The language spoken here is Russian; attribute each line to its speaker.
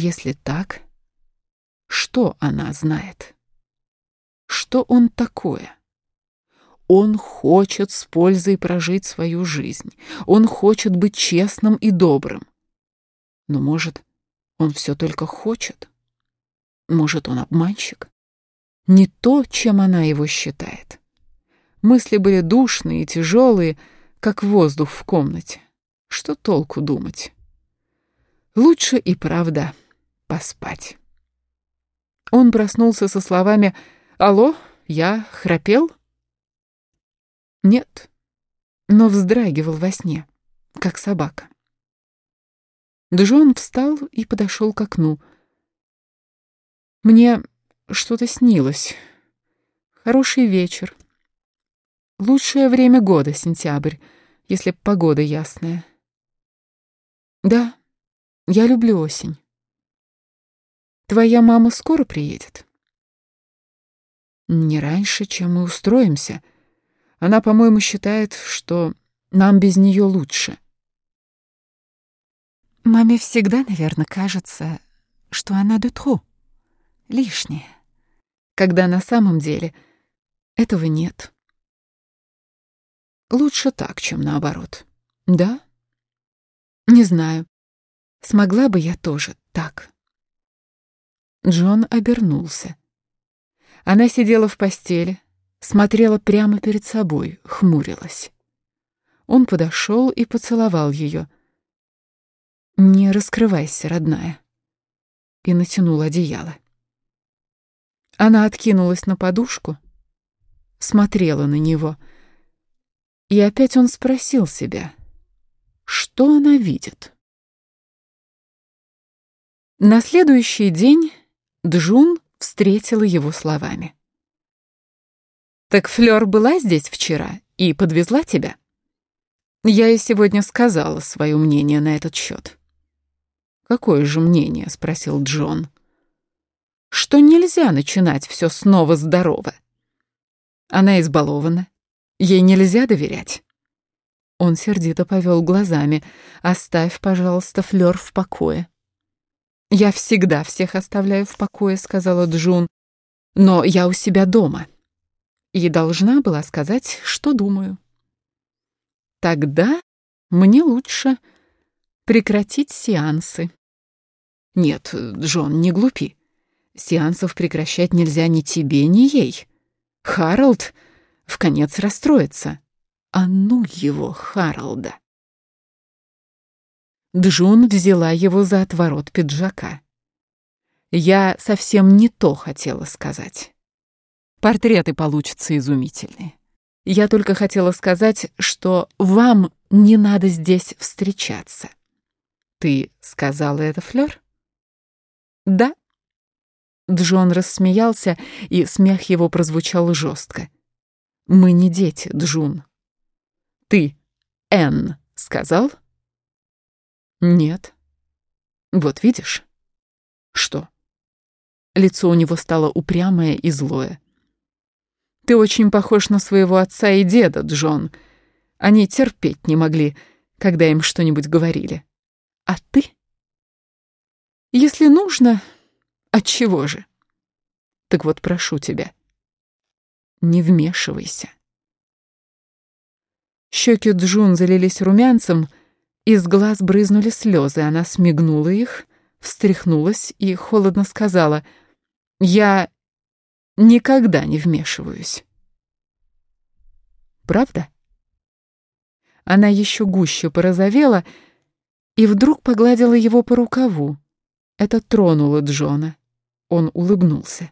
Speaker 1: Если так, что она знает? Что он такое? Он хочет с пользой прожить свою жизнь. Он хочет быть честным и добрым. Но, может, он все только хочет? Может, он обманщик? Не то, чем она его считает. Мысли были душные и тяжелые, как воздух в комнате. Что толку думать? Лучше и правда поспать. Он проснулся со словами «Алло, я храпел?» Нет, но вздрагивал во сне, как собака. Джон встал и подошел к окну. Мне что-то снилось. Хороший вечер. Лучшее время года, сентябрь, если погода ясная. Да, я люблю осень. Твоя мама скоро приедет? Не раньше, чем мы устроимся — она, по-моему, считает, что нам без нее лучше. Маме всегда, наверное, кажется, что она дутро, лишняя, когда на самом деле этого нет. Лучше так, чем наоборот. Да? Не знаю. Смогла бы я тоже так. Джон обернулся. Она сидела в постели, смотрела прямо перед собой, хмурилась. Он подошел и поцеловал ее. «Не раскрывайся, родная», и натянул одеяло. Она откинулась на подушку, смотрела на него, и опять он спросил себя, что она видит. На следующий день Джун встретила его словами. Так Флёр была здесь вчера и подвезла тебя? Я ей сегодня сказала свое мнение на этот счет. Какое же мнение? спросил Джон. Что нельзя начинать все снова здорово. Она избалована. Ей нельзя доверять. Он сердито повел глазами. «Оставь, пожалуйста, Флёр в покое». «Я всегда всех оставляю в покое», — сказала Джун. «Но я у себя дома» и должна была сказать, что думаю. Тогда мне лучше прекратить сеансы. Нет, Джон, не глупи. Сеансов прекращать нельзя ни тебе, ни ей. Харалд в конец расстроится. А ну его, Харалда. Джун взяла его за отворот пиджака. Я совсем не то хотела сказать. Портреты получатся изумительные. Я только хотела сказать, что вам не надо здесь встречаться. Ты сказала это, Флёр? Да. Джон рассмеялся, и смех его прозвучал жестко. Мы не дети, Джун. Ты Н сказал? Нет. Вот видишь? Что? Лицо у него стало упрямое и злое. Ты очень похож на своего отца и деда, Джон. Они терпеть не могли, когда им что-нибудь говорили. А ты? Если нужно, от чего же? Так вот, прошу тебя, не вмешивайся. Щеки Джун залились румянцем, из глаз брызнули слезы. Она смигнула их, встряхнулась и холодно сказала, «Я никогда не вмешиваюсь. Правда? Она еще гуще порозовела и вдруг погладила его по рукаву. Это тронуло Джона. Он улыбнулся.